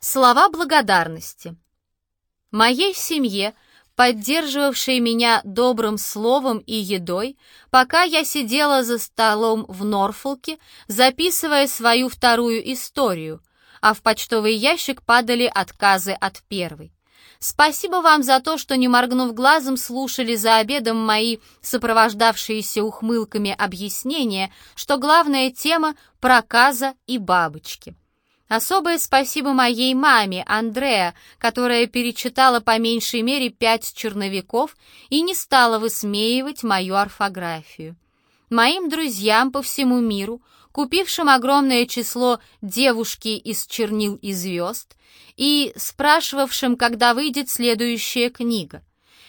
Слова благодарности. Моей семье, поддерживавшей меня добрым словом и едой, пока я сидела за столом в Норфолке, записывая свою вторую историю, а в почтовый ящик падали отказы от первой. Спасибо вам за то, что, не моргнув глазом, слушали за обедом мои сопровождавшиеся ухмылками объяснения, что главная тема — проказа и бабочки. Особое спасибо моей маме, Андреа, которая перечитала по меньшей мере пять черновиков и не стала высмеивать мою орфографию. Моим друзьям по всему миру, купившим огромное число «девушки из чернил и звезд» и спрашивавшим, когда выйдет следующая книга.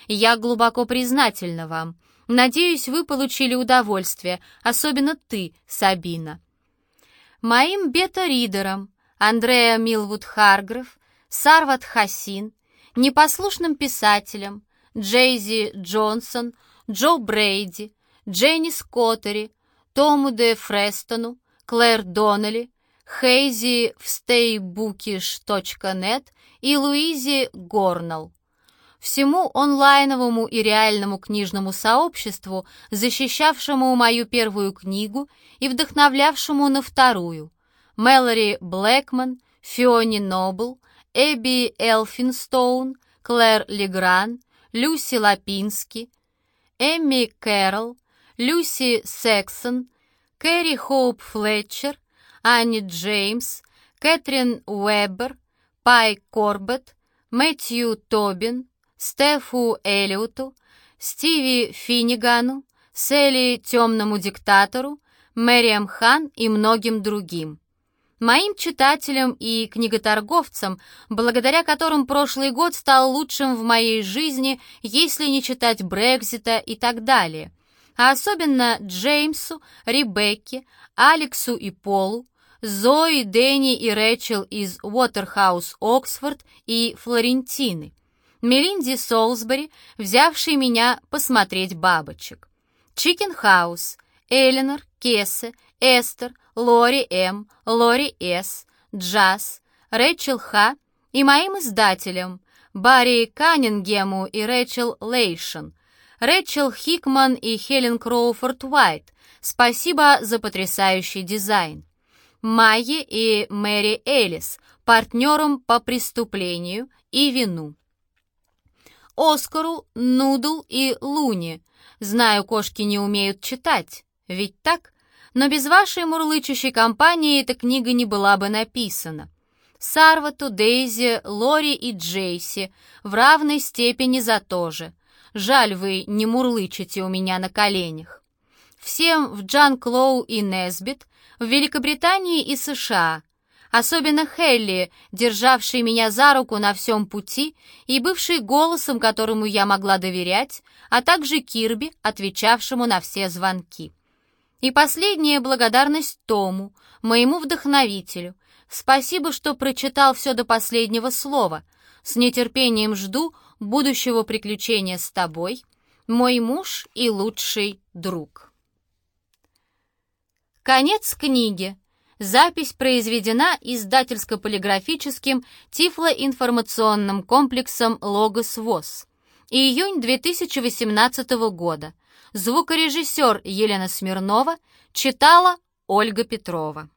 Я глубоко признательна вам. Надеюсь, вы получили удовольствие, особенно ты, Сабина. Моим бета-ридерам, Андреа Милвуд Харгрев, Сарват Хасин, непослушным писателям Джейзи Джонсон, Джо Брейди, Дженни Скоттери, Тому де Фрестону, Клэр Доннелли, Хейзи в staybookish.net и Луизи Горнелл. Всему онлайновому и реальному книжному сообществу, защищавшему мою первую книгу и вдохновлявшему на вторую – Мэлори Блэкман, Фиони Нобл, Эбби Элфинстоун, Клэр Легран, Люси Лапински, Эмми Кэрролл, Люси Сексон, Кэрри Хоуп Флетчер, Анни Джеймс, Кэтрин Уэббер, Пай Корбет, Мэтью Тобин, Стефу Эллиоту, Стиви Финнигану, Селли Темному Диктатору, Мэриам Хан и многим другим моим читателям и книготорговцам, благодаря которым прошлый год стал лучшим в моей жизни, если не читать Брекзита и так далее, а особенно Джеймсу, Ребекке, Алексу и Полу, Зои, Дэнни и Рэчел из Уотерхаус, Оксфорд и Флорентины, Мелинди Солсбери, взявшей меня посмотреть бабочек, Чикен Хаус, Эленор, Кессе, Эстер, Лори М., Лори С., Джаз, Рэйчел Х. и моим издателям Барри Каннингему и Рэйчел Лейшен, Рэйчел Хикман и Хелен Кроуфорд Уайт. Спасибо за потрясающий дизайн. Майе и Мэри Элис, партнерам по преступлению и вину. Оскару, Нудл и Луни. Знаю, кошки не умеют читать, ведь так? но без вашей мурлычущей компании эта книга не была бы написана. Сарвату, Дейзи, Лори и Джейси в равной степени за то же. Жаль, вы не мурлычете у меня на коленях. Всем в Джан Клоу и Несбит, в Великобритании и США, особенно Хелли, державший меня за руку на всем пути и бывший голосом, которому я могла доверять, а также Кирби, отвечавшему на все звонки. И последняя благодарность Тому, моему вдохновителю. Спасибо, что прочитал все до последнего слова. С нетерпением жду будущего приключения с тобой, мой муж и лучший друг. Конец книги. Запись произведена издательско-полиграфическим тифлоинформационным комплексом «Логос ВОЗ». Июнь 2018 года. Звукорежиссер Елена Смирнова читала Ольга Петрова.